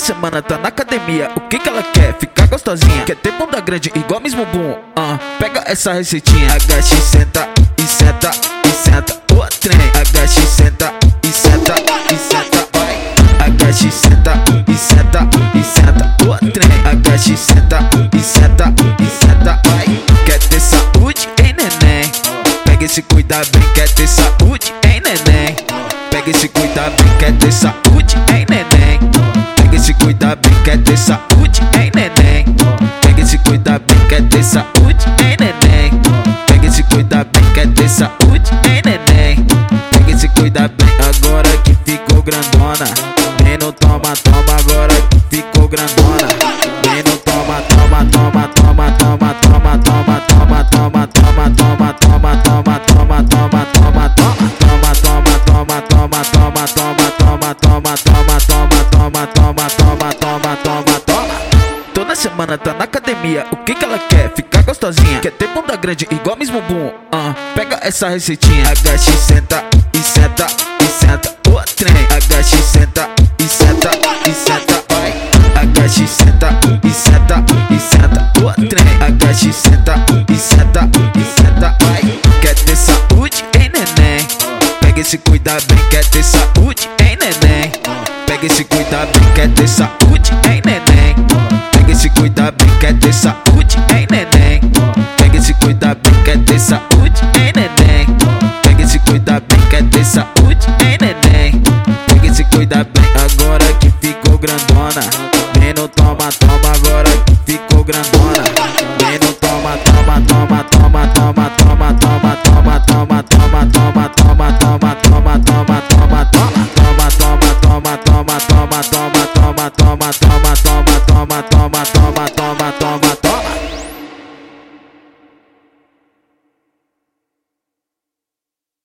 semana tá na academia, o que que ela quer? Ficar gostosinha, quer ter bunda grande igual mesmo bumbum ah, Pega essa receitinha, agacha e senta, e senta, e senta. O trem, agacha e senta, e senta, e senta. Vai, agacha e senta, e senta, e senta. O trem, agacha e senta, e senta, e senta. Vai, quer ter saúde, hein neném? Pega e se cuida bem, quer ter saúde, hein neném? Pega e se cuida bem, quer ter saúde, hein neném? Pega e se cuida bem, quer ter saúde, hein neném? Pega e se cuida bem, quer ter saúde, hein neném? Pega e se cuida bem, quer ter saúde, hein neném? Pega e se bem, agora que ficou grandona. Vem no toma, toma, agora que ficou grandona. No toma, toma, toma, toma, toma, toma, toma, toma, toma, toma, toma, toma, toma, toma, toma, toma, toma, toma. Toda semana tá na academia, o que que ela quer? Ficar gostosinha, quer ter bunda grande igual mesmo bumbum ah, Pega essa receitinha, agacha e senta, e senta, e senta O trem, agacha e senta, e senta, e senta Vai, agacha e senta, e senta, e senta O trem, e senta, e senta, e senta Vai, quer ter saúde, hein neném? Pega e se cuida bem, quer ter saúde? cuidado, se cuidar saúde, hein, neném? Pega esse cuidado, quer ter saúde, hein, neném? Pega esse cuidado, quer ter saúde, hein, neném? Pega esse cuidado, quer ter saúde, hein, neném? Pega esse cuidado, agora que ficou grandona. Menino, toma, toma, agora que ficou grandona.